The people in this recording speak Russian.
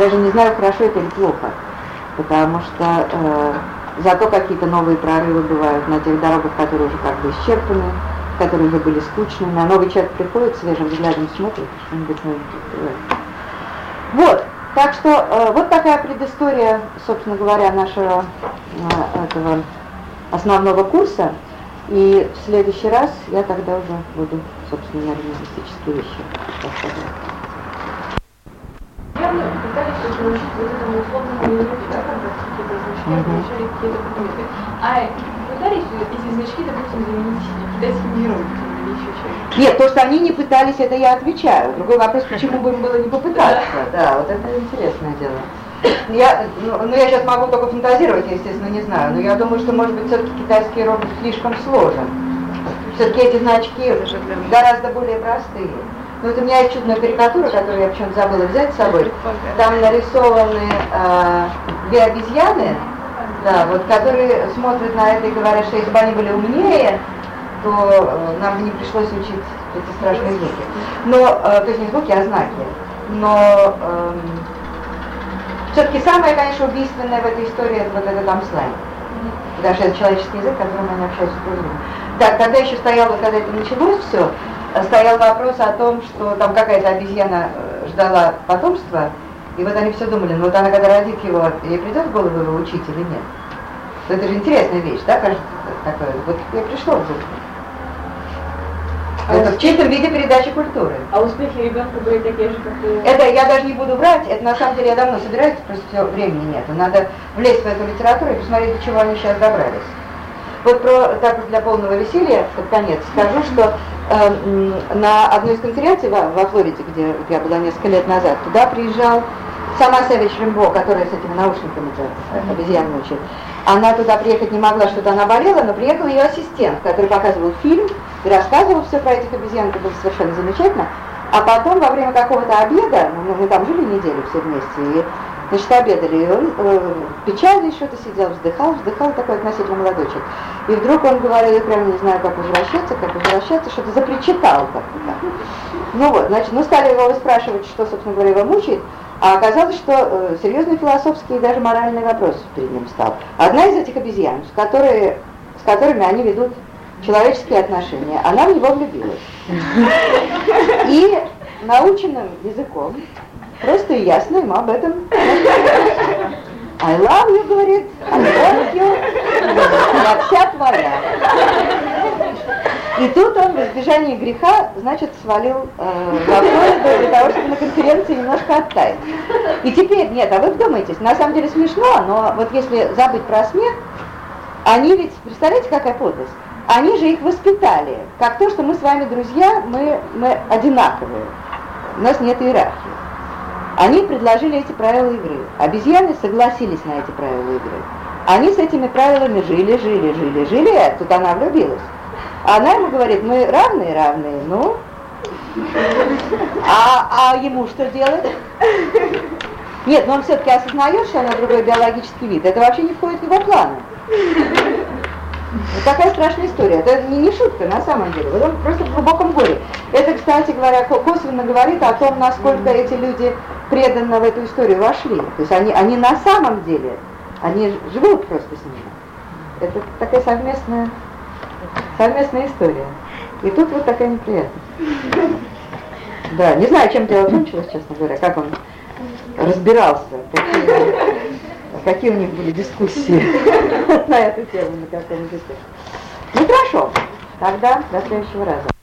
даже не знаю, хорошо это или плохо, потому что э, зато какие-то новые прорывы бывают на тех дорогах, которые уже как бы исчерпаны, которые уже были скучными, а новый человек приходит, свежим взглядом смотрит, что-нибудь новое Вот, так что э, вот такая предыстория, собственно говоря, нашего э, этого основного курса. И в следующий раз я тогда уже буду, собственно, на лингвистические вещи рассказывать. Явно пытались уже научить вот этому условному языку, да, когда какие-то значки означали какие-то предметы. А пытались эти значки, допустим, заменить китайскими иероглифами или еще чем-то? Нет, то, что они не пытались, это я отвечаю. Другой вопрос, почему бы им было не попытаться. Да, вот это интересное дело. Я, ну, ну, я сейчас могу только фантазировать, я, естественно, не знаю, но я думаю, что, может быть, все-таки китайский иероглиф слишком сложен. Все-таки эти значки гораздо более простые. Ну, вот у меня есть чудная карикатура, которую я почему-то забыла взять с собой. Там нарисованы э, две обезьяны, да, вот, которые смотрят на это и говорят, что если бы они были умнее, то э, нам бы не пришлось учить эти страшные звуки. Но, э, то есть не звуки, а знаки. Но э, все-таки самое, конечно, убийственное в этой истории это вот этот там. Потому что это человеческий язык, которым они общаются друг с другом. Так, тогда еще стояло, когда это началось все, стоял вопрос о том, что там какая-то обезьяна э, ждала потомства, и вот они все думали, ну вот она когда родит его, ей придет в голову его учить или нет. Это же интересная вещь, да, кажется, такое. Вот я пришло в голову. А это в чистом виде передачи культуры. А успехи ребенка были такие же, как и... Это я даже не буду врать, это на самом деле я давно собираюсь, просто все времени нет. Надо влезть в эту литературу и посмотреть, до чего они сейчас добрались. Вот про так для полного веселья, под конец, скажу, что на одной из конференций во, во Флориде, где я была несколько лет назад, туда приезжал сама Савич Рембо, которая с этими наушниками обезьян учит. Она туда приехать не могла, что-то она болела, но приехал ее ассистент, который показывал фильм и рассказывал все про этих обезьян, это было совершенно замечательно. А потом во время какого-то обеда, ну, мы там жили неделю все вместе, и значит, обедали, и он э, печально что-то сидел, вздыхал, вздыхал такой относительно молодочек. И вдруг он говорил, я прямо не знаю, как возвращаться, как возвращаться, что-то запричитал как-то так. Ну вот, значит, ну стали его спрашивать, что, собственно говоря, его мучает, а оказалось, что э, серьезный философский и даже моральный вопрос перед ним стал. Одна из этих обезьян, с, которой, с которыми они ведут человеческие отношения, она в него влюбилась. И наученным языком просто и ясно ему об этом I love you, говорит, I want you, я вся твоя. И тут он в избежание греха, значит, свалил э, в для того, чтобы на конференции немножко оттаять. И теперь, нет, а вы вдумайтесь, на самом деле смешно, но вот если забыть про смех, они ведь, представляете, какая подлость? Они же их воспитали, как то, что мы с вами друзья, мы, мы одинаковые, у нас нет иерархии. Они предложили эти правила игры. Обезьяны согласились на эти правила игры. Они с этими правилами жили, жили, жили, жили, а тут она влюбилась. Она ему говорит, мы равные, равные, ну. А, а ему что делать? Нет, но он все-таки осознает, что она другой биологический вид. Это вообще не входит в его планы. Вот такая страшная история. Это не, не шутка на самом деле. Вот он просто в глубоком горе. Это, кстати говоря, косвенно говорит о том, насколько эти люди преданно в эту историю вошли. То есть они, они на самом деле, они живут просто с ними. Это такая совместная совместная история. И тут вот такая неприятность. Да, не знаю, чем дело кончилось, честно говоря, как он разбирался, какие, какие у них были дискуссии на эту тему, на каком языке. Ну хорошо, тогда до следующего раза.